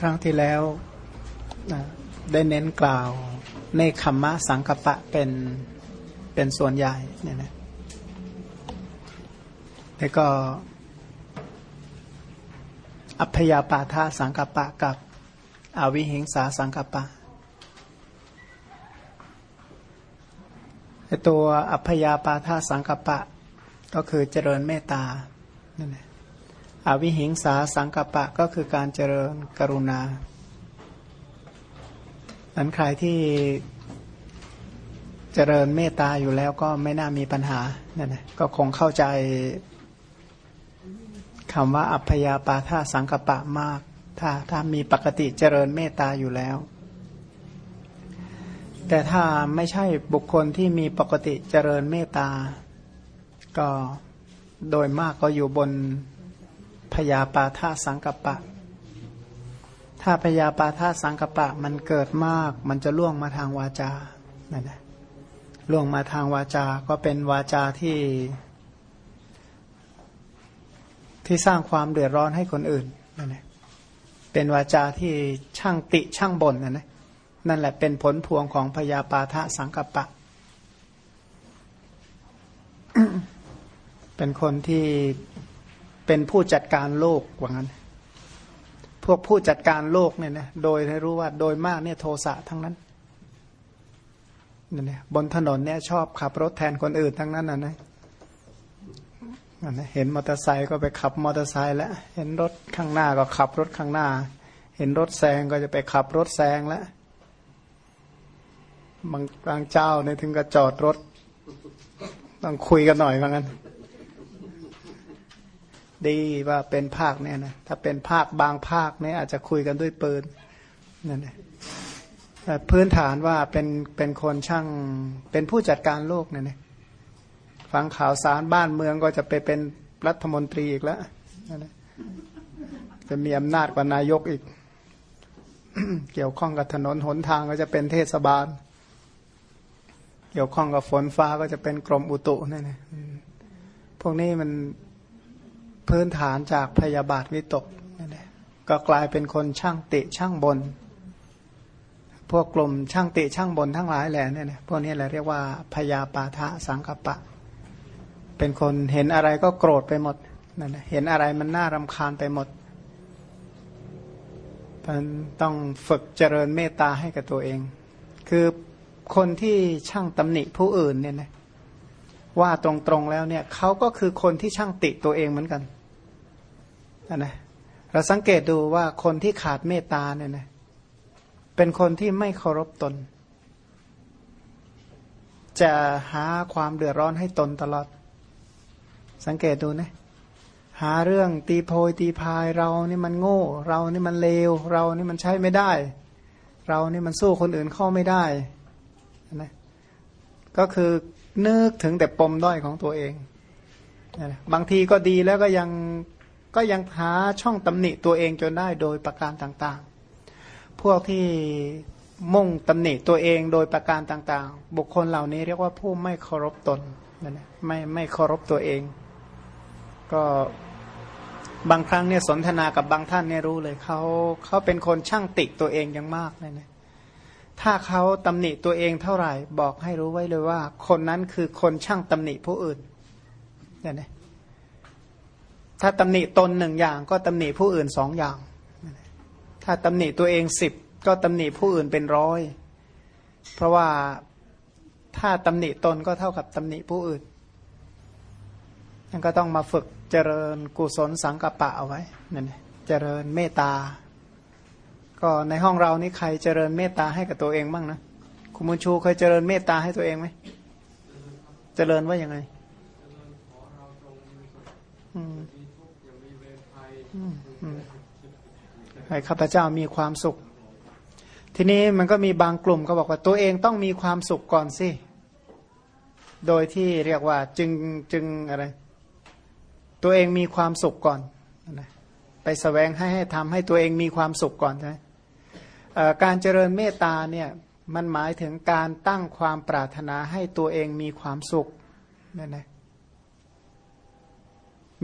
ครั้งที่แล้วได้เน้นกล่าวในคำมะสังกปะเป็นเป็นส่วนใหญ่เนี่ยนะแล้วก็ อัพยาปาทาสังกปะกับอวิหิงสาสังกปะตัวอัพยาปาทาสังกปะ ก็คือเจริญเมตตานั่นแหละ อวิหิงสาสังกปะก็คือการเจริญกรุณาอันใครที่เจริญเมตตาอยู่แล้วก็ไม่น่ามีปัญหานั่นแหละก็คงเข้าใจคำว่าอัพยาปาทาสังกปะมาก ถ้าถ้ามีปกติเจริญเมตตาอยู่แล้ว แต่ถ้าไม่ใช่บุคคลที่มีปกติเจริญเมตตา ก็โดยมากก็อยู่บน พยาปาทาสังกปะ ถ้าพยาปาทาสังกปะมันเกิดมาก มันจะล่วงมาทางวาจานั่นแหละล่วงมาทางวาจา ก็เป็นวาจาที่ ที่สร้างความเดือดร้อนให้คนอื่นนั่นแหละเป็นวาจาที่ช่างติช่างบ่นนะนะนั่นแหละเป็นผลพวงของพยาปาทะสังกปะ เป็นคนที่ เป็นผู้จัดการโลกว่างั้น พวกผู้จัดการโลกเนี่ยนะโดยให้รู้ว่าโดยมากเนี่ยโทสะทั้งนั้นเนี่ยบนถนนเนี่ยชอบขับรถแทนคนอื่นทั้งนั้นนะนะเห็นมอเตอร์ไซค์ก็ไปขับมอเตอร์ไซค์แล้ว เห็นรถข้างหน้าก็ขับรถข้างหน้า เห็นรถแซงก็จะไปขับรถแซงแล้วบางบางเจ้าเนี่ยถึงกับจอดรถ ต้องคุยกันหน่อยว่างั้น ดีว่าเป็นภาคเนี่ยนะถ้าเป็นภาคบางภาคเนี่ยอาจจะคุยกันด้วยปืนนั่นแหละแต่พื้นฐานว่าเป็นเป็นคนช่างเป็นผู้จัดการโลกเนี่ยนะฟังข่าวสารบ้านเมืองก็จะไปเป็นรัฐมนตรีอีกแล้วนะจะมีอำนาจกว่านายกอีก เกี่ยวข้องกับถนนหนทางก็จะเป็นเทศบาล เกี่ยวข้องกับฝนฟ้าก็จะเป็นกรมอุตุนี่นะพวกนี้มัน พื้นฐานจากพยาบาทวิตกนั่นะก็กลายเป็นคนช่างติช่างบน พวกกลุ่มช่างติช่างบนทั้งหลายแหละเนี่ยพวกนี้แหละเรียกว่าพยาปาทะสังกปะ เป็นคนเห็นอะไรก็โกรธไปหมดนั่นเห็นอะไรมันน่ารำคาญไปหมดมันต้องฝึกเจริญเมตตาให้กับตัวเอง คือคนที่ช่างตำหนิผู้อื่นเนี่ยนะว่าตรงๆแล้วเนี่ยเขาก็คือคนที่ช่างติตัวเองเหมือนกัน นะเราสังเกตดูว่าคนที่ขาดเมตตาเนี่ยนะเป็นคนที่ไม่เคารพตน จะหาความเดือดร้อนให้ตนตลอด สังเกตดูนะหาเรื่องตีโพยตีพายเรานี่มันโง่ เรานี่มันเลว เรานี่มันใช้ไม่ได้ เรานี่มันสู้คนอื่นเข้าไม่ได้นะก็คือนึกถึงแต่ปมด้อยของตัวเอง บางทีก็ดีแล้วก็ยัง ก็ยังหาช่องตำหนิตัวเองจนได้โดยประการต่างๆ พวกที่มุ่งตำหนิตัวเองโดยประการต่างๆ บุคคลเหล่านี้เรียกว่าผู้ไม่เคารพตนนะไม่ไม่เคารพตัวเอง ก็บางครั้งเนี่ยสนทนากับบางท่านเนี่ยรู้เลยเขาเขาเป็นคนช่างติตัวเองยังมากเลยนะถ้าเขาตำหนิตัวเองเท่าไหร่ บอกให้รู้ไว้เลยว่า คนนั้นคือคนช่างตำหนิผู้อื่นเนี่ยนะ ถ้าตำหนิตนหนึ่งอย่าง ก็ตำหนิผู้อื่นสองอย่าง ถ้าตำหนิตัวเองสิบก็ตำหนิผู้อื่นเป็นร้อย เพราะว่าถ้าตำหนิตนก็เท่ากับตำหนิผู้อื่นนั่นก็ต้องมาฝึกเจริญกุศลสังกปะเอาไว้นั่นเจริญเมตตา ก็ในห้องเรานี่ใครเจริญเมตตาให้กับตัวเองบ้างนะ คุณมุชูเคยเจริญเมตตาให้ตัวเองไหม เจริญว่ายังไง ให้ข้าพเจ้ามีความสุข ทีนี้มันก็มีบางกลุ่มก็บอกว่าตัวเองต้องมีความสุขก่อนสิ โดยที่เรียกว่าจึงจึงอะไร ตัวเองมีความสุขก่อนนะไปสแสวงให้ให้ทำให้ตัวเองมีความสุขก่อนใช่การเจริญเมตตาเนี่ยมันหมายถึงการตั้งความปรารถนาให้ตัวเองมีความสุขนั่นนะ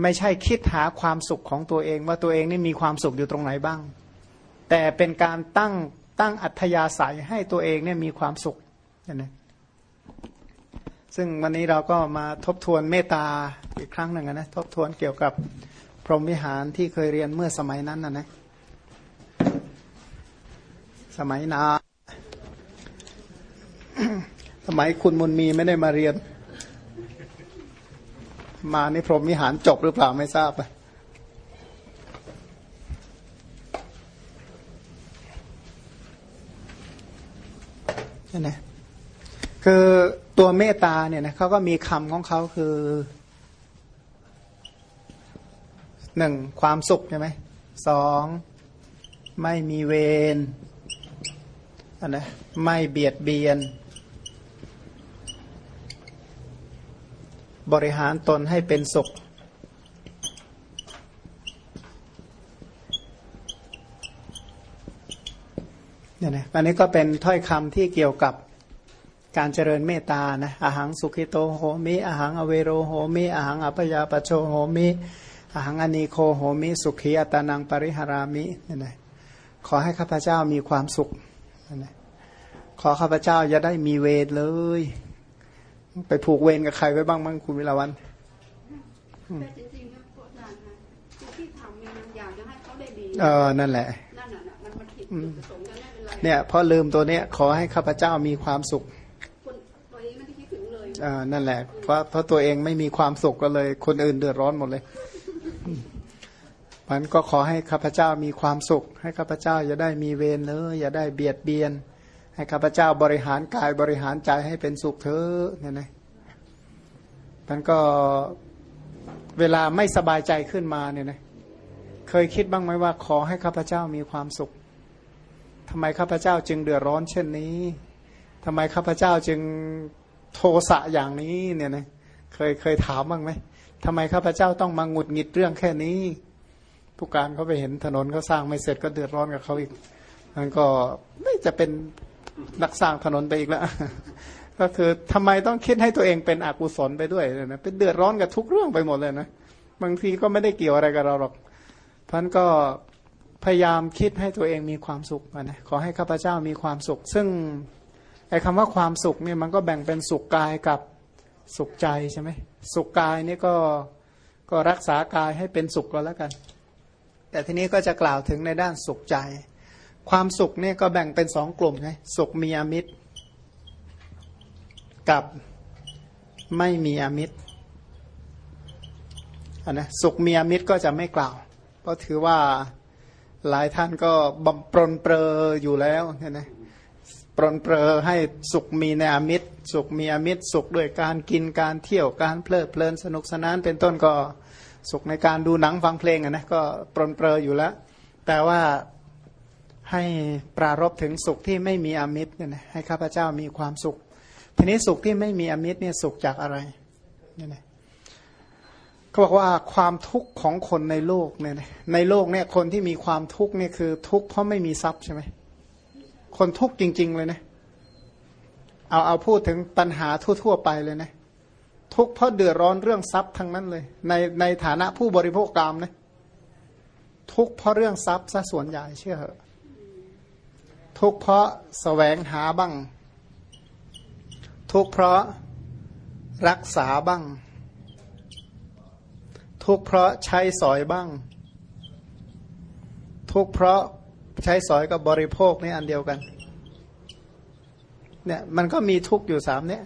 ไม่ใช่คิดหาความสุขของตัวเอง ว่าตัวเองนี่มีความสุขอยู่ตรงไหนบ้าง แต่เป็นการตั้งตั้งอัธยาศัยให้ตัวเองเนี่ยมีความสุขนะซึ่งวันนี้เราก็มาทบทวนเมตตาอีกครั้งหนึ่งนะทบทวนเกี่ยวกับพรหมวิหารที่เคยเรียนเมื่อสมัยนั้นนะนะสมัยนา สมัยคุณมุนมีไม่ได้มาเรียน มาในพรหมวิหารจบหรือเปล่าไม่ทราบอะนี่นะคือตัวเมตตาเนี่ยนะเขาก็มีคำของเขาคือหนึ่งความสุขใช่ไหมสองไม่มีเวรอันนะไม่เบียดเบียน บริหารตนให้เป็นสุข เนี่ยนะอันนี้ก็เป็นถ้อยคำที่เกี่ยวกับการเจริญเมตตานะอาหังสุขิโตโหมิอาหังอเวโรโหมิอาหังอัปยาปโชโหมิอาหังอนีโคโหมิสุขีอัตานังปริหารามิเนี่ยนะขอให้ข้าพเจ้ามีความสุขเนี่ยนะขอข้าพเจ้าอย่าได้มีเวรเลย ไปผูกเวรกับใครไว้บ้างมั้งคุณวิลาวันแต่จริงๆนะกดดันนะที่ทำมันอยากจะให้เขาได้ดีเออนั่นแหละนั่นน่ะนะมันมันผิดจุดประสงค์กันไม่เป็นไรเนี่ยเพราะลืมตัวเนี้ยขอให้ข้าพเจ้ามีความสุขคนตัวเองไม่ได้คิดถึงเลยอ่านั่นแหละเพราะเพราะตัวเองไม่มีความสุขก็เลย คนอื่นเดือดร้อนหมดเลยมันก็ขอให้ข้าพเจ้ามีความสุข ให้ข้าพเจ้าอย่าได้มีเวรเลยอย่าได้เบียดเบียน ให้ข้าพเจ้าบริหารกายบริหารใจให้เป็นสุขเถอะเนี่ยนะมันก็เวลาไม่สบายใจขึ้นมาเนี่ยนะเคยคิดบ้างไหมว่าขอให้ข้าพเจ้ามีความสุขทำไมข้าพเจ้าจึงเดือดร้อนเช่นนี้ทำไมข้าพเจ้าจึงโทสะอย่างนี้เนี่ยนะเคยเคยถามบ้างไหมทำไมข้าพเจ้าต้องมาหงุดหงิดเรื่องแค่นี้ ผู้การเขาไปเห็นถนนเขาสร้างไม่เสร็จก็เดือดร้อนกับเขาอีกมันก็ไม่จะเป็น นักสร้างถนนไปอีกแล้วก็คือทำไมต้องคิดให้ตัวเองเป็นอกุศลไปด้วยนะเป็นเดือดร้อนกับทุกเรื่องไปหมดเลยนะบางทีก็ไม่ได้เกี่ยวอะไรกับเราหรอกพันก็พยายามคิดให้ตัวเองมีความสุขนะขอให้ข้าพเจ้ามีความสุข ซึ่งไอ้คำว่าความสุขเนี่ยมันก็แบ่งเป็นสุขกายกับสุขใจใช่ไหมสุขกายนี่ก็ก็รักษากายให้เป็นสุขก็แล้วกัน แต่ทีนี้ก็จะกล่าวถึงในด้านสุขใจ ความสุขเนี่ยก็แบ่งเป็นสองกลุ่มไงสุขมีอมิตร กับไม่มีอมิตรอันนะสุขมีอมิตรก็จะไม่กล่าว เพราะถือว่าหลายท่านก็บำปรนเปรออยู่แล้วเนี่ยนะปรนเปรอให้สุขมีในอมิตร สุขมีอมิตร สุขด้วยการกินการเที่ยวการเพลิดเพลินสนุกสนาน เป็นต้นก็สุขในการดูหนังฟังเพลงอะนะก็ปรนเปรออยู่แล้ว แต่ว่า ให้ปรารบถึงสุขที่ไม่มีอมิตรเนี่ยนะให้ข้าพเจ้ามีความสุข ทีนี้สุขที่ไม่มีอมิตรเนี่ยสุขจากอะไรเนี่ยนะเขาบอกว่าความทุกข์ของคนในโลกเนี่ยนะในโลกเนี่ยคนที่มีความทุกข์เนี่ยคือ ทุกข์เพราะไม่มีทรัพย์ใช่ไหมคนทุกข์จริง ๆ เลยนะเอาเอาพูดถึงปัญหาทั่ว ๆ ไปเลยนะทุกข์เพราะเดือดร้อนเรื่องทรัพย์ทั้งนั้นเลย ในในฐานะผู้บริโภคกรรมนะทุกข์เพราะเรื่องทรัพย์ซะส่วนใหญ่เชื่อเหอะ ทุกเพราะแสวงหาบ้าง ทุกเพราะรักษาบ้าง ทุกเพราะใช้สอยบ้าง ทุกเพราะใช้สอยกับบริโภคนี่อันเดียวกันเนี่ยมันก็มีทุกข์อยู่สามเนี่ย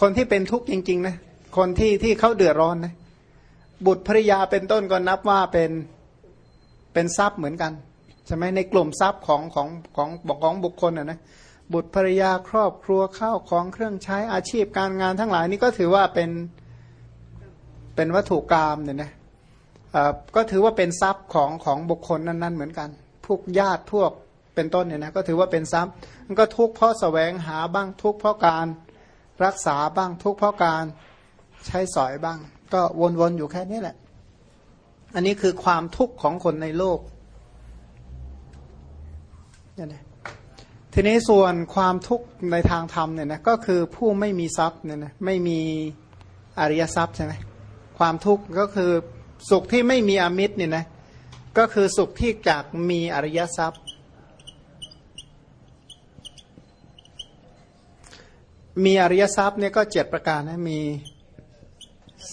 คนที่เป็นทุกข์จริง ๆ นะ คนที่ที่เขาเดือดร้อนนะ บุตรภริยาเป็นต้นก็นับว่าเป็นเป็นทรัพย์เหมือนกัน ใช่ไหมในกลุ่มทรัพย์ของของของของบุคคลนะนะบุตรภรยาครอบครัวข้าวของเครื่องใช้อาชีพการงานทั้งหลายนี่ก็ถือว่าเป็นเป็นวัตถุกรรมเนี่ยนะก็ถือว่าเป็นทรัพย์ของของบุคคลนั้น ๆ เหมือนกัน พวกญาติพวกเป็นต้นเนี่ยนะก็ถือว่าเป็นทรัพย์มันก็ทุกข์เพราะแสวงหาบ้างทุกข์เพราะการรักษาบ้างทุกข์เพราะการใช้สอยบ้าง ก็วนๆอยู่แค่นี้แหละ อันนี้คือความทุกข์ของคนในโลก เนี่ยทีนี้ส่วนความทุกข์ในทางธรรมเนี่ยนะก็คือผู้ไม่มีทรัพย์เนี่ยนะไม่มีอริยทรัพย์ใช่ไหมความทุกข์ก็คือสุขที่ไม่มีอมิตรเนี่ยนะก็คือสุขที่จากมีอริยทรัพย์ มีอริยทรัพย์เนี่ยก็เจ็ดประการนะมี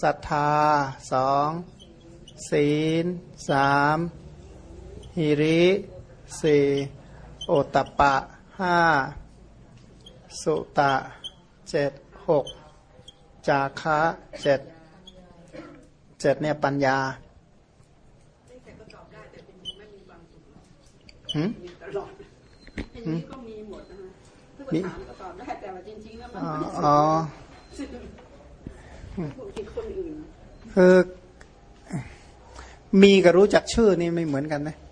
ศรัทธาสองศีลสามหิริสี่ โอตตปปะห้าสุตะเจ็ดหกจาคะเจ็ดเจ็ดเนี่ยปัญญาหืมมีตลอดทีนี้ก็มีหมดนะฮะทุกคำถามก็ตอบได้แต่ว่าจริงๆแล้วมันอ๋อไม่ได้อ๋อพวกที่คนอื่นคือมีกับรู้จักชื่อนี่ไม่เหมือนกันนะใช่ค่ะเอ่อ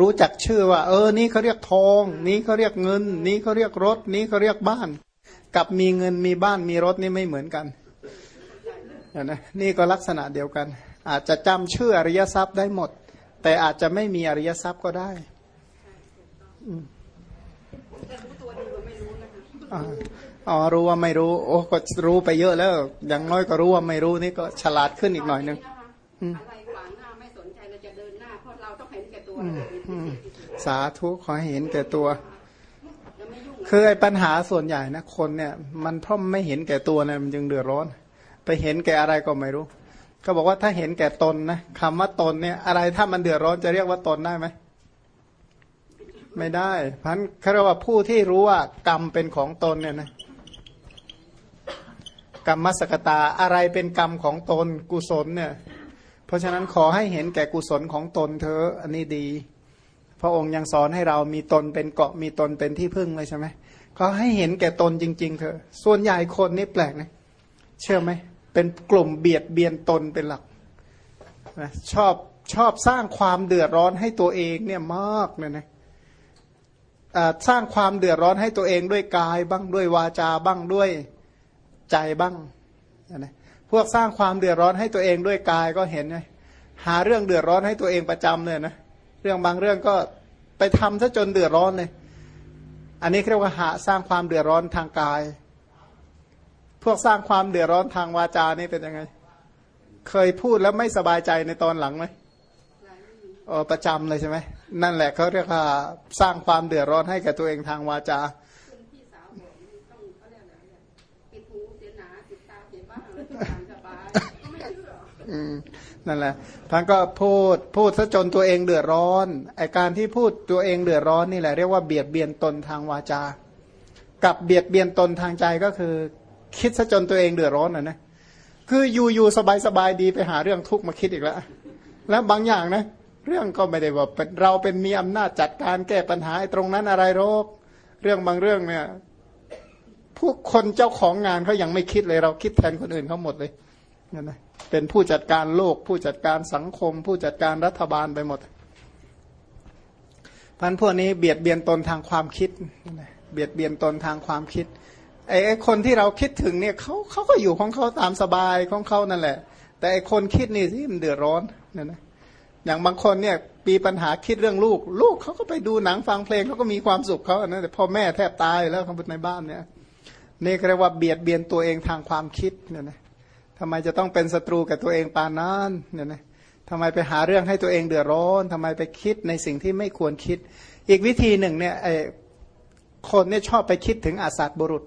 รู้จักชื่อว่า เออ นี่เขาเรียกทอง นี้เขาเรียกเงิน นี้เขาเรียกรถ นี้เขาเรียกบ้าน กับมีเงินมีบ้านมีรถนี่ไม่เหมือนกันนไหมนี่ก็ลักษณะเดียวกัน อาจจะจำชื่ออริยทรัพย์ได้หมด แต่อาจจะไม่มีอริยทรัพย์ก็ได้แต่รู้ตัวดีกว่าไม่รู้นะคะอ่าอ๋อรู้ว่าไม่รู้ โอ้ก็รู้ไปเยอะแล้ว อย่างน้อยก็รู้ว่าไม่รู้นี่ก็ฉลาดขึ้นอีกหน่อยนึงอะ สาธุขอเห็นแก่ตัวจะไม่ยุ่งคือไอ้ปัญหาส่วนใหญ่นะคนเนี่ย มันเพราะไม่เห็นแก่ตัวนะมันจึงเดือดร้อน ไปเห็นแก่อะไรก็ไม่รู้ ก็บอกว่าถ้าเห็นแก่ตนนะคำว่าตนเนี่ย อะไรถ้ามันเดือดร้อนจะเรียกว่าตนได้ไหมไม่ได้พันเขาเรียกว่าผู้ที่รู้ว่ากรรมเป็นของตนเนี่ยนะกรรมสกตาอะไรเป็นกรรมของตนกุศลเนี่ย เพราะฉะนั้นขอให้เห็นแก่กุศลของตนเธออันนี้ดี พระองค์ยังสอนให้เรามีตนเป็นเกาะมีตนเป็นที่พึ่งเลยใช่ไหมก็ให้เห็นแก่ตนจริง ๆเถอะส่วนใหญ่คนนี่แปลกนะเชื่อไหมเป็นกลุ่มเบียดเบียนตนเป็นหลักนะชอบชอบสร้างความเดือดร้อนให้ตัวเองเนี่ยมากเลยนะสร้างความเดือดร้อนให้ตัวเองด้วยกายบ้างด้วยวาจาบ้างด้วยใจบ้างนะ พวกสร้างความเดือดร้อนให้ตัวเองด้วยกายก็เห็นไหมหาเรื่องเดือดร้อนให้ตัวเองประจำเลยนะเรื่องบางเรื่องก็ไปทำซะจนเดือดร้อนเลย อันนี้เรียกว่าหาสร้างความเดือดร้อนทางกาย พวกสร้างความเดือดร้อนทางวาจานี่เป็นยังไง เคยพูดแล้วไม่สบายใจในตอนหลังไหมเออประจำเลยใช่ไหมนั่นแหละเขาเรียกว่าสร้างความเดือดร้อนให้กับตัวเองทางวาจา นั่นแหละท่านก็พูดพูดซะจนตัวเองเดือดร้อนไอการที่พูดตัวเองเดือดร้อนนี่แหละเรียกว่าเบียดเบียนตนทางวาจา กับเบียดเบียนตนทางใจก็คือ คิดซะจนตัวเองเดือดร้อนนะนะคืออยู่อยู่สบายสบายดีไปหาเรื่องทุกข์มาคิดอีกแล้วแล้วบางอย่างนะ เรื่องก็ไม่ได้ว่าเราเป็นมีอำนาจจัดการแก้ปัญหาตรงนั้นอะไรโรคเรื่องบางเรื่องเนี่ยผู้คนเจ้าของงานเขายังไม่คิดเลยเราคิดแทนคนอื่นเขาหมดเลยนั่นนะ เป็นผู้จัดการโลก ผู้จัดการสังคม ผู้จัดการรัฐบาลไปหมดพันพวกนี้เบียดเบียนตนทางความคิด เบียดเบียนตนทางความคิดไอ้คนที่เราคิดถึงเนี่ยเขาเขาก็อยู่ของเขาตามสบายของเขานั่นแหละ แต่ไอ้คนคิดนี่ที่มันเดือดร้อนนั่นนะอย่างบางคนเนี่ยมีปัญหาคิดเรื่องลูก ลูกเขาก็ไปดูหนังฟังเพลงเขาก็มีความสุขเขาอันะแต่พ่อแม่แทบตายแล้วเขาในบ้านเนี่ยนี่เรียกว่าเบียดเบียนตัวเองทางความคิดเนี่ยนะ ทำไมจะต้องเป็นศัตรูกับตัวเองปานนั้นเนี่ยนะทำไมไปหาเรื่องให้ตัวเองเดือดร้อนทำไมไปคิดในสิ่งที่ไม่ควรคิด อีกวิธีหนึ่งเนี่ยไอ้คนเนี่ยชอบไปคิดถึงอาสัตบุรุษ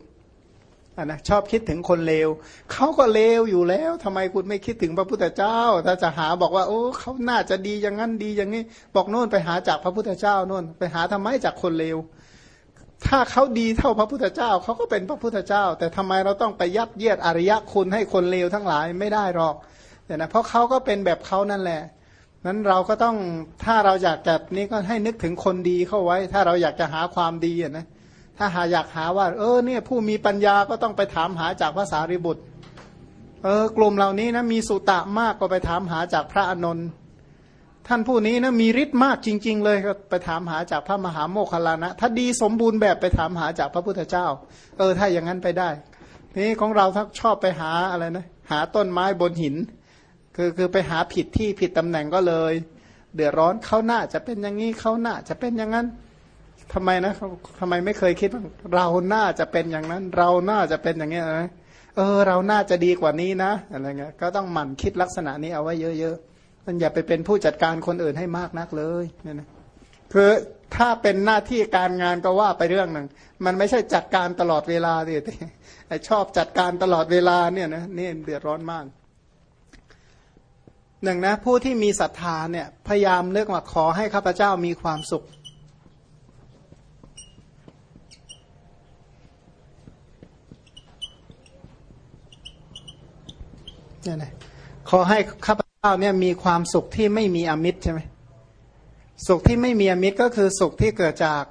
อะนะชอบคิดถึงคนเลวเขาก็เลวอยู่แล้วทำไมคุณไม่คิดถึงพระพุทธเจ้า ถ้าจะหาบอกว่า โอ้เขาน่าจะดีอย่างนั้นดีอย่างนี้ บอกโน่นไปหาจากพระพุทธเจ้าโน่นไปหาทำไมจากคนเลว ถ้าเขาดีเท่าพระพุทธเจ้าเขาก็เป็นพระพุทธเจ้า แต่ทำไมเราต้องไปยัดเยียดอริยคุณให้คนเลวทั้งหลายไม่ได้หรอกเนี่ยนะเพราะเขาก็เป็นแบบเขานั่นแหละนั้นเราก็ต้องถ้าเราอยากจะนี้ก็ให้นึกถึงคนดีเข้าไว้ ถ้าเราอยากจะหาความดีอะนะถ้าหาอยากหาว่า เออเนี่ยผู้มีปัญญาก็ต้องไปถามหาจากภาษาริบุตร เออกลุ่มเหล่านี้นะมีสุตะมากก็ไปถามหาจากพระอนนท์ ท่านผู้นี้นะมีฤทธิ์มากจริง ๆ เลยก็ไปถามหาจากพระมหาโมคคลลานะ ถ้าดีสมบูรณ์แบบไปถามหาจากพระพุทธเจ้า เออถ้าอย่างนั้นไปได้นี่ของเราถ้าชอบไปหาอะไรนะหาต้นไม้บนหิน คือคือไปหาผิดที่ผิดตำแหน่งก็เลย เดือดร้อนเขาหน้าจะเป็นอย่างนี้เขาหน้าจะเป็นอย่างนั้นทำไมนะทำไมไม่เคยคิดว่าเราหน้าจะเป็นอย่างนั้น เราหน้าจะเป็นอย่างนี้นะเออ เราน่าจะดีกว่านี้นะอะไรเงี้ยก็ต้องหมั่นคิดลักษณะนี้เอาไว้เยอะๆันอย่าไปเป็นผู้จัดการคนอื่นให้มากนักเลยเนี่ยนะคือถ้าเป็นหน้าที่การงานก็ว่าไปเรื่องหนึ่ง มันไม่ใช่จัดการตลอดเวลาดิไอชอบจัดการตลอดเวลาเนี่ยนะนี่เดือดร้อนมากหนึ่งนะผู้ที่มีศรัทธาเนี่ยพยายามเลือกว่าขอให้ข้าพเจ้ามีความสุข เนี่ยนะขอให้ข้าพ เจ้าเนี่ยมีความสุขที่ไม่มีอมิตรใช่ไหมสุขที่ไม่มีอมิตรก็คือสุขที่เกิดจาก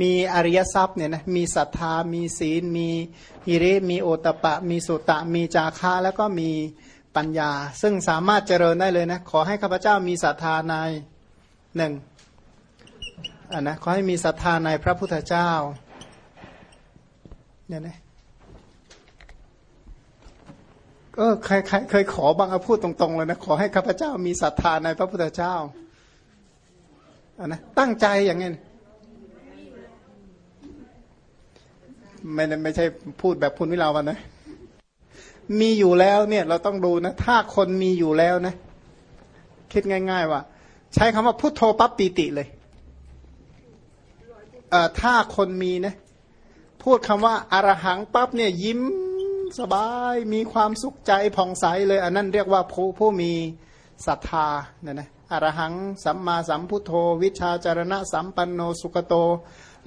มีอริยทรัพย์เนี่ยนะมีศรัทธา มีศีล มีฮิริมีโอตปะ มีสุตะ มีจาคะแล้วก็มีปัญญา ซึ่งสามารถเจริญได้เลยนะขอให้ข้าพเจ้ามีศรัทธาในหนึ่งอ่านะขอให้มีศรัทธาในพระพุทธเจ้าเนี่ยนะ ก็เคยเคยขอบางอาพูดตรงๆเลยนะ ขอให้ข้าพเจ้ามีศรัทธาในพระพุทธเจ้าอานะตั้งใจอย่างนี้ไม่ไม่ใช่พูดแบบพุณวิลาวันนะ มีอยู่แล้วเนี่ย เราต้องดูนะ ถ้าคนมีอยู่แล้วนะ คิดง่าย ๆ ว่า ใช้คำว่าพุทโธปั๊บปีติเลยเอ่อถ้าคนมีนะ พูดคำว่าอารหังปั๊บเนี่ย ยิ้ม สบายมีความสุขใจผ่องใสเลย อันนั้นเรียกว่าผู้ผู้มีศรัทธาเนี่ยนะอรหังสัมมาสัมพุทโธ วิชาจารณะสัมปันโนสุกโต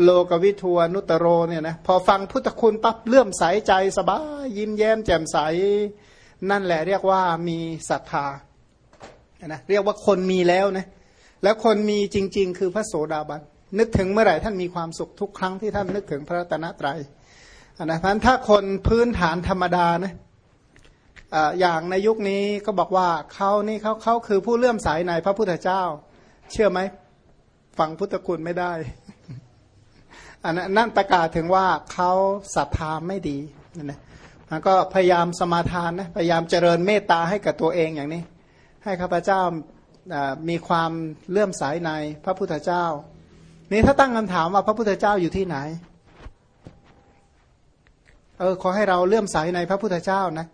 โลกวิทัวนุตโรเนี่ยนะพอฟังพุทธคุณปั๊บเลื่อมใสใจสบายยิ้มแย้มแจ่มใส นั่นแหละเรียกว่ามีศรัทธานะเรียกว่าคนมีแล้วนะแล้วคนมีจริง ๆ คือพระโสดาบันนึกถึงเมื่อไหร่ท่านมีความสุขทุกครั้งที่ท่านนึกถึงพระตนะตรัย นะพันถ้าคนพื้นฐานธรรมดานะอย่างในยุคนี้ก็บอกว่าเขานี่เขาเขาคือผู้เลื่อมใสในพระพุทธเจ้า เชื่อไหมฟังพุทธคุณไม่ได้อันนั้นประกาศถึงว่าเขาศรัทธาไม่ดีนั่นะมันก็พยายามสมาทานนะพยายามเจริญเมตตาให้กับตัวเองอย่างนี้ ให้ข้าพเจ้ามีความเลื่อมใสในพระพุทธเจ้า นี่ถ้าตั้งคำถามว่าพระพุทธเจ้าอยู่ที่ไหน เออขอให้เราเลื่อมใสในพระพุทธเจ้านะ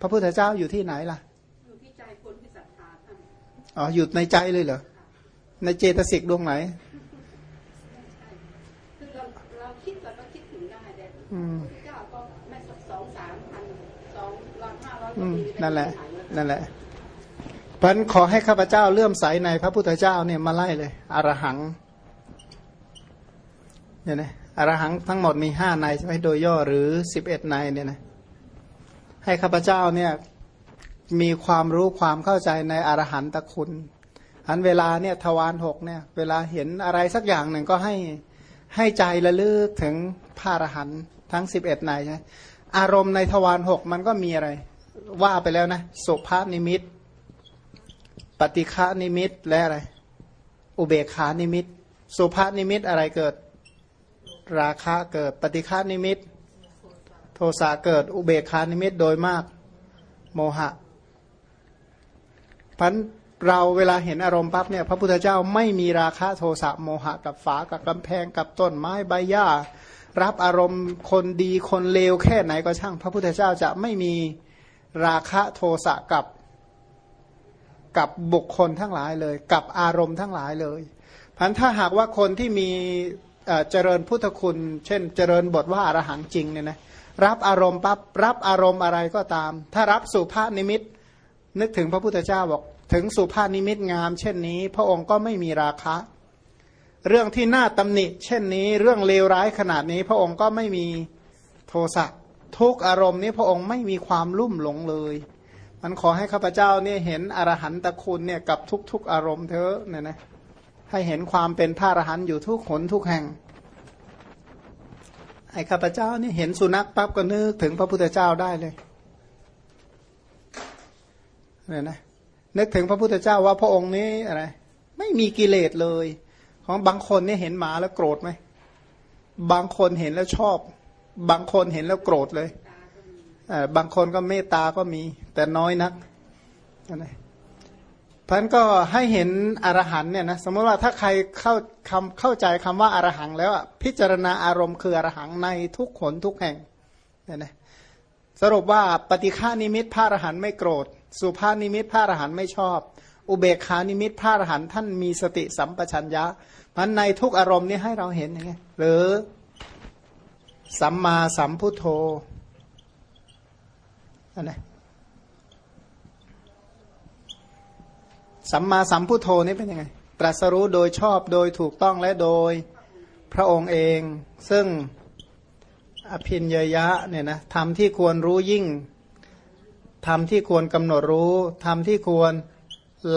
พระพุทธเจ้าอยู่ที่ไหนล่ะอยู่ที่ใจคนที่ศรัทธาท่านอ๋ออยู่ในใจเลยเหรอในเจตสิกดวงไหนเจ้าก็ไม่สักสองสามพันสองร้อยห้าร้อยนั่นแหละ นั่นแหละพันขอให้ข้าพเจ้าเลื่อมใสในพระพุทธเจ้าเนี่ยมาไล่เลยอรหัง เนี่ยนะอรหังทั้งหมดมีห้าในใช่ไหมโดยย่อหรือสิบเอ็ดในเนี่ยนะให้ข้าพเจ้าเนี่ยมีความรู้ความเข้าใจในอรหันตคุณอันเวลาเนี่ยทวารหกเนี่ย เวลาเห็นอะไรสักอย่างหนึ่งก็ให้ให้ใจระลึกถึงพระอรหันต์ทั้งสิบเอ็ดนายใช่อารมณ์ในทวารหกมันก็มีอะไร ว่าไปแล้วนะสุภาพนิมิต ปฏิฆานิมิตและอะไร อุเบกขานิมิต สุภาพนิมิตอะไรเกิด ราคะเกิดปฏิฆานิมิต โทสะเกิดอุเบกขานิมิตโดยมากโมหะพันเราเวลาเห็นอารมณ์ปั๊บเนี่ยพระพุทธเจ้าไม่มีราคะโทสะโมหะกับฝากับกำแพงกับต้นไม้ใบหญ้า รับอารมณ์คนดีคนเลวแค่ไหนก็ช่าง พระพุทธเจ้าจะไม่มีราคะโทสะกับกับบุคคลทั้งหลายเลย กับอารมณ์ทั้งหลายเลยพันถ้าหากว่าคนที่มี เจริญพุทธคุณ เช่น เจริญบทว่าอารหังจริงเนี่ยนะรับอารมณ์ปั๊บรับอารมณ์อะไรก็ตาม ถ้ารับสุภาพนิมิต นึกถึงพระพุทธเจ้าบอก ถึงสุภาพนิมิตงาม เช่นนี้ พระองค์ก็ไม่มีราคะ เรื่องที่น่าตำหนิ เช่นนี้เรื่องเลวร้ายขนาดนี้ พระองค์ก็ไม่มีโทสะทุกอารมณ์นี้พระองค์ไม่มีความลุ่มหลงเลย มันขอให้ข้าพเจ้าเนี่ยเห็นอรหันตคุณเนี่ยกับทุกๆอารมณ์เถอเนี่ยนะ ให้เห็นความเป็นพระอรหันต์อยู่ทุกขนทุกแห่งให้ข้าพเจ้านี่เห็นสุนัขปั๊บก็นึกถึงพระพุทธเจ้าได้เลยเนี่ยนะนึกถึงพระพุทธเจ้าว่าพระองค์นี้อะไร ไม่มีกิเลสเลย ของบางคนนี่เห็นหมาแล้วโกรธไหมบางคนเห็นแล้วชอบ บางคนเห็นแล้วโกรธเลยบางคนก็เมตตาก็มี แต่น้อยนักนะ พันก็ให้เห็นอรหันเนี่ยนะสมมติว่าถ้าใครเข้าคำเข้าใจคำว่าอรหังแล้วพิจารณาอารมณ์คืออรหังในทุกขนทุกแห่งเนี่ยนะสรุปว่าปฏิฆานิมิตพระอรหันไม่โกรธ สุภานิมิตพระอรหันไม่ชอบ อุเบกขานิมิตพระอรหันท่านมีสติสัมปชัญญะมันในทุกอารมณ์นี้ให้เราเห็นอย่างไงหรือสัมมาสัมพุทโธอะไร สัมมาสัมพุทโธนี่เป็นยังไง ตรัสรู้โดยชอบโดยถูกต้องและโดยพระองค์เอง ซึ่งอภินยยะเนี่ยนะทำที่ควรรู้ยิ่งทำที่ควรกำหนดรู้ทำที่ควร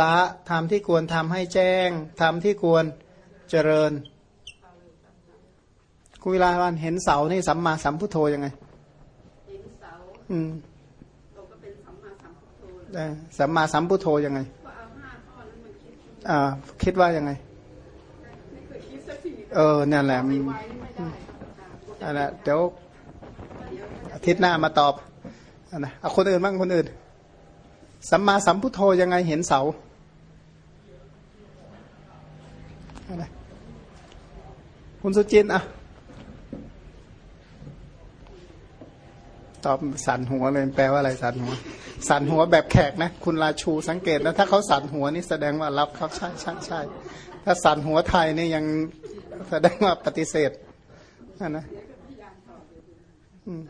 ละทำที่ควรทำให้แจ้งทำที่ควรเจริญคุณเวลาวันเห็นเสานี่สัมมาสัมพุทโธยังไงเห็นเสาอืมเราก็เป็นสัมมาสัมพุทโธเลยเออสัมมาสัมพุทโธยังไง ก็เอาห้าข้อนั้นมา คิดว่ายังไงเออนั่นแหละไม่นไหวไม่ได้อันนั้นเดี๋ยวอาทิตย์หน้ามาตอบนะเอาคนอื่นบ้างคนอื่น สัมมาสัมพุทโธยังไงเห็นเสาอันนะคุณสุจินต์อะ ตอบสันหัวเลยแปลว่าอะไรสันหัว สันหัวแบบแขกนะ คุณราชูสังเกตนะถ้าเขาสันหัวนี่แสดงว่ารับครับใช่ใช่ใช่ถ้าสันหัวไทยนี่ยังแสดงว่าปฏิเสธนะนะอืม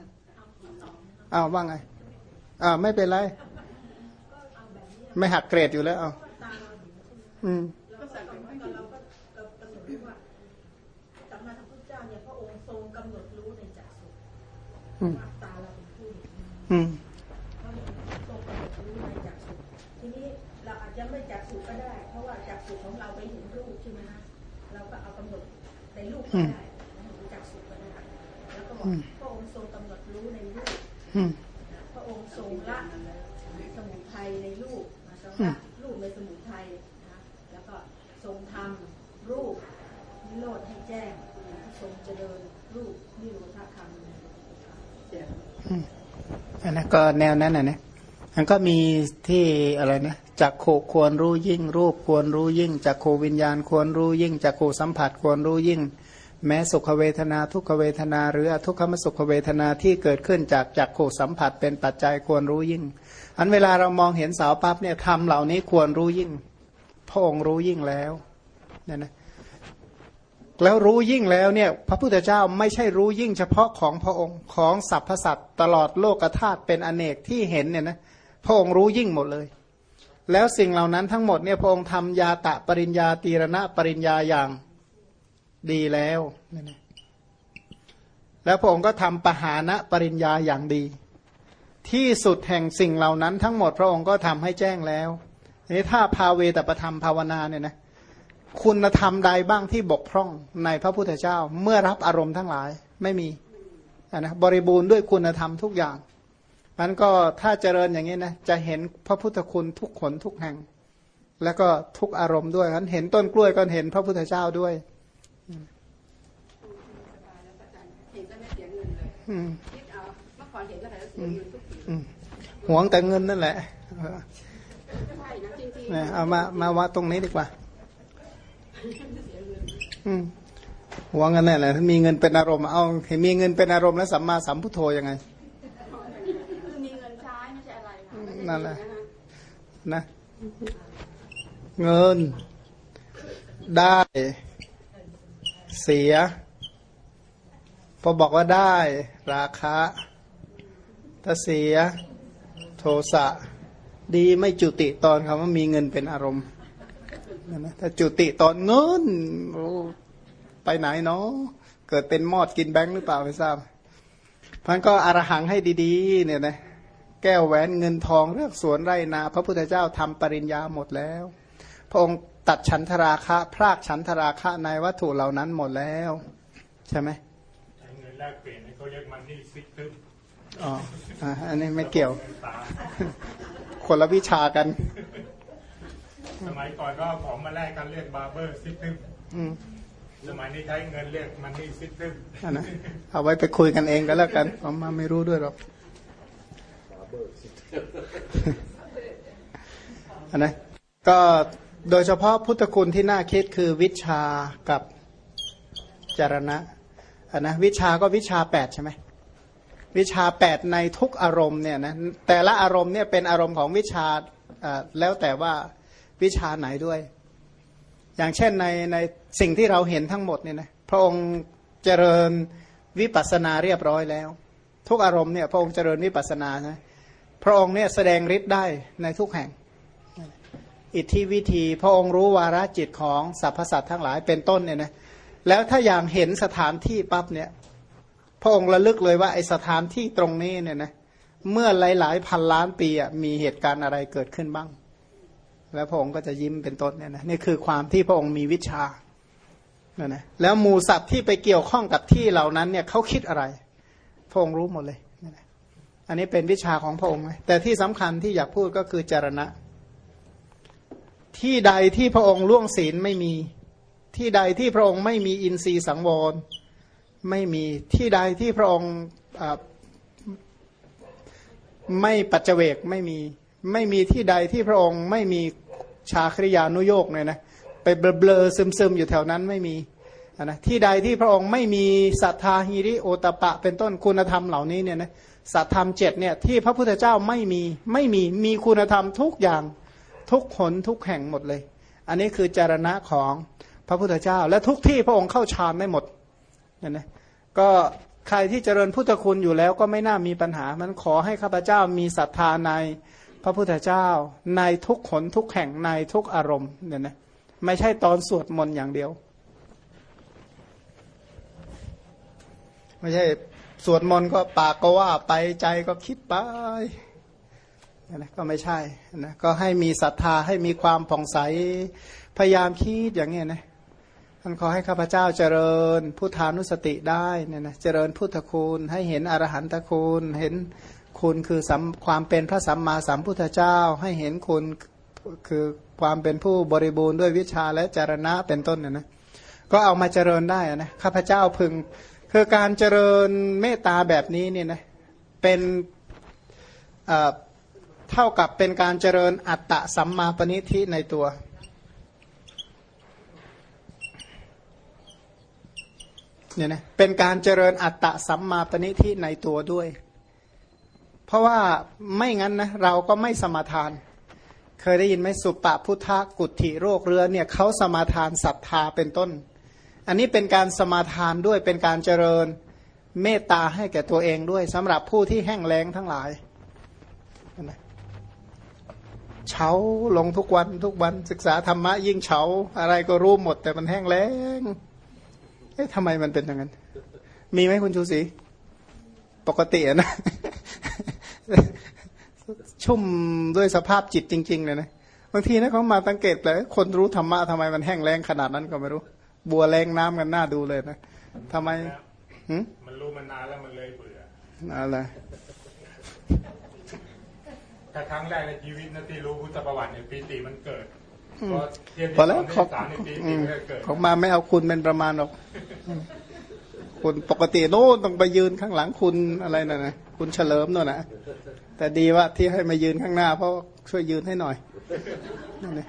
อ้าวว่าไงอ้าวไม่เป็นไร ไม่หักเกรดอยู่แล้วอ้าวอืมก็สั่ ก็แนวนั้นน่ะนะมันก็มีที่อะไรนะจักโคควรรู้ยิ่ง รูปควรรู้ยิ่งจักโควิญญาณควรรู้ยิ่งจักโคสัมผัสควรรู้ยิ่ง แม้สุขเวทนาทุกขเวทนา หรืออทุกขมสุขเวทนาที่เกิดขึ้นจากจักโคสัมผัสเป็นปัจจัยควรรู้ยิ่ง อันเวลาเรามองเห็นสาวปั๊บเนี่ยทำเหล่านี้ควรรู้ยิ่งพระองค์รู้ยิ่งแล้วเนี่ยนะ แล้วรู้ยิ่งแล้วเนี่ยพระพุทธเจ้าไม่ใช่รู้ยิ่งเฉพาะของพระองค์ของสรรพสัตว์ตลอดโลกธาตุเป็นอเนกที่เห็นเนี่ยนะพระองค์รู้ยิ่งหมดเลย แล้วสิ่งเหล่านั้นทั้งหมดเนี่ยพระองค์ทำยาตะปริญญาตีรณะปริญญาอย่างดีแล้วเนี่ยนะแล้วพระองค์ก็ทำปหานะปริญญาอย่างดี ที่สุดแห่งสิ่งเหล่านั้นทั้งหมดพระองค์ก็ทำให้แจ้งแล้วนี้ถ้าพาเวตประธรรมภาวนาเนี่ยนะ คุณธรรมใดบ้างที่บกพร่องในพระพุทธเจ้า เมื่อรับอารมณ์ทั้งหลายไม่มีนะบริบูรณ์ด้วยคุณธรรมทุกอย่างมันก็ถ้าเจริญอย่างนี้นะจะเห็นพระพุทธคุณทุกขนทุกแห่ง แล้วก็ทุกอารมณ์ด้วยนั้นเห็นต้นกล้วยก็เห็นพระพุทธเจ้าด้วยสบายแล้วอาจารย์เห็นก็ไม่เสียเงินเลยอืมคิดเอาเมื่อก่อนเห็นเท่าไหร่แล้วเสียเงินทุกทีอืมหวงแต่เงินนั่นแหละเออใช่นะจริงๆเนี่ยเอามามาวัดตรงนี้ดีกว่าเสียเงิน อืมหวงกันนั่นแหละถ้ามีเงินเป็นอารมณ์เอาเห็นมีเงินเป็นอารมณ์แล้วสัมมาสัมพุทโธยังไงคือมีเงินใช้ไม่ใช่อะไรค่ะนั่นแหละคนะ เงิน ได้ เสีย พอบอกว่าได้ ราคาถ้าเสีย โทสะ ดีไม่จุติตอนคำว่ามีเงินเป็นอารมณ์ นั่นนะถ้าจุติตอนเงินโอ้ไปไหนเนาะเกิดเป็นมอดกินแบงค์หรือเปล่าไม่ทราบพันก็อรหังให้ดีๆ เนี่ยนะแก้วแหวนเงินทองเลือกสวนไร่นา พระพุทธเจ้าทำปริญญาหมดแล้ว พระองค์ตัดฉันทราคะ พรากฉันทราคะในวัตถุเหล่านั้นหมดแล้ว ใช่ไหมใช้เงินแลกเปลี่ยนให้เขาเรียกมันนี่ซิกตึมอ๋ออะอันนี้ไม่เกี่ยวเงินตาคนละวิชากัน สมัยก่อนก็เอาของมาแลกกันเรียก barter system อืมสมัยนี้ใช้เงินเรียก money system อันนะเอาไว้ไปคุยกันเองก็แล้วกันผมมาไม่รู้ด้วยหรอกอันนะก็โดยเฉพาะพุทธคุณที่น่าคิดคือวิชชากับจรณะอันนะวิชชาก็วิชชาแปดใช่ไหมวิชาแปดในทุกอารมณ์เนี่ยนะแต่ละอารมณ์เนี่ยเป็นอารมณ์ของวิชาอ่าแล้วแต่ว่า วิชาไหนด้วย อย่างเช่นในในสิ่งที่เราเห็นทั้งหมดเนี่ยนะพระองค์เจริญวิปัสสนาเรียบร้อยแล้ว ทุกอารมณ์เนี่ยพระองค์เจริญวิปัสสนานะพระองค์เนี่ยแสดงฤทธิ์ได้ในทุกแห่ง อิทธิวิธี พระองค์รู้วาระจิตของสรรพสัตว์ทั้งหลายเป็นต้นเนี่ยนะแล้วถ้าอย่างเห็นสถานที่ปั๊บเนี่ยพระองค์ระลึกเลยว่าไอสถานที่ตรงนี้เนี่ยนะเมื่อหลายๆ พันล้านปีอะมีเหตุการณ์อะไรเกิดขึ้นบ้าง แล้วพระองค์ก็จะยิ้มเป็นต้นเนี่ยนะนี่คือความที่พระองค์มีวิชาเนี่ยนะแล้วหมูสัตว์ที่ไปเกี่ยวข้องกับที่เหล่านั้นเนี่ยเขาคิดอะไร พระองค์รู้หมดเลยนี่ยนะอันนี้เป็นวิชาของพระองค์ไหมแต่ที่สำคัญที่อยากพูดก็คือจารณะ ที่ใดที่พระองค์ล่วงศีลไม่มี ที่ใดที่พระองค์ไม่มีอินทรีย์สังวรไม่มีที่ใดที่พระองค์ไม่ปัจเจกไม่มี ไม่มีที่ใดที่พระองค์ไม่มีชาคริยานุโยกเนี่ยนะไปเบลอๆซึมๆอยู่แถวนั้นไม่มีนะที่ใดที่พระองค์ไม่มีศรัทธาฮิริโอตปะ เป็นต้นคุณธรรมเหล่านี้เนี่ยนะสัตธรรมเจ็ดเนี่ยที่พระพุทธเจ้าไม่มีไม่มีมีคุณธรรมทุกอย่างทุกหนทุกแห่งหมดเลย อันนี้คือจารณะของพระพุทธเจ้า และทุกที่พระองค์เข้าฌานได้หมดเนี่ยนะก็ใครที่เจริญพุทธคุณอยู่แล้วก็ไม่น่ามีปัญหา มันขอให้ข้าพเจ้ามีศรัทธาใน พระพุทธเจ้าในทุกขนทุกแห่งในทุกอารมณ์เนี่ยนะไม่ใช่ตอนสวดมนต์อย่างเดียว ไม่ใช่สวดมนต์ก็ปากก็ว่าไปใจก็คิดไปนะก็ไม่ใช่นะก็ให้มีศรัทธาให้มีความผ่องใส พยายามคิดอย่างเงี้ยนะท่านขอให้ข้าพเจ้าเจริญพุทธานุสติได้เนี่ยนะเจริญพุทธคุณให้เห็นอรหันตคุณเห็น คุณคือสัมความเป็นพระสัมมาสัมพุทธเจ้าให้เห็นคุณคือความเป็นผู้บริบูรณ์ด้วยวิชาและจารณะเป็นต้นเนี่ยนะก็เอามาเจริญได้นะข้าพเจ้าพึง คือการเจริญเมตตาแบบนี้เนี่ยนะเป็นเอ่อเท่ากับเป็นการเจริญอัตตะสัมมาปณิธิในตัว เนี่ยนะเป็นการเจริญอัตตะสัมมาปณิธิในตัวด้วย เพราะว่าไม่งั้นนะเราก็ไม่สมาทาน เคยได้ยินไหมสุปะพุทธกุฏิโรคเรือเนี่ยเขาสมาทานศรัทธาเป็นต้น อันนี้เป็นการสมาทานด้วยเป็นการเจริญเมตตาให้แก่ตัวเองด้วยสำหรับผู้ที่แห้งแล้งทั้งหลายเฉาลงทุกวันทุกวันศึกษาธรรมะยิ่งเฉาอะไรก็รู้หมด แต่มันแห้งแล้งเอ๊ะทำไมมันเป็นอย่างนั้น มีไหมคุณชูศรีปกติอะนะ ชุ่มด้วยสภาพจิตจริง ๆ เลยนะบางทีนะเขามาสังเกตเลยคนรู้ธรรมะทำไมมันแห้งแล้งขนาดนั้นก็ไม่รู้ บัวแรงน้ำกันหน้าดูเลยนะทำไมหืมมันรู้มันนานแล้วมันเลยเบื่ออะไรแต่ครั้งแรกในชีวิตนะที่รู้พุทธประวัติเนี่ยปีติมันเกิดพอเทียบพอแล้วที่เขาสามในปีอืติมมันก็เกิดของมาไม่เอาคุณเป็นประมาณหรอกอืม คุณปกติโน่นต้องไปยืนข้างหลังคุณอะไรน่ะนะคุณเฉลิมโน่นนะแต่ดีว่าที่ให้มายืนข้างหน้า เพราะช่วยยืนให้หน่อยนั่นเอง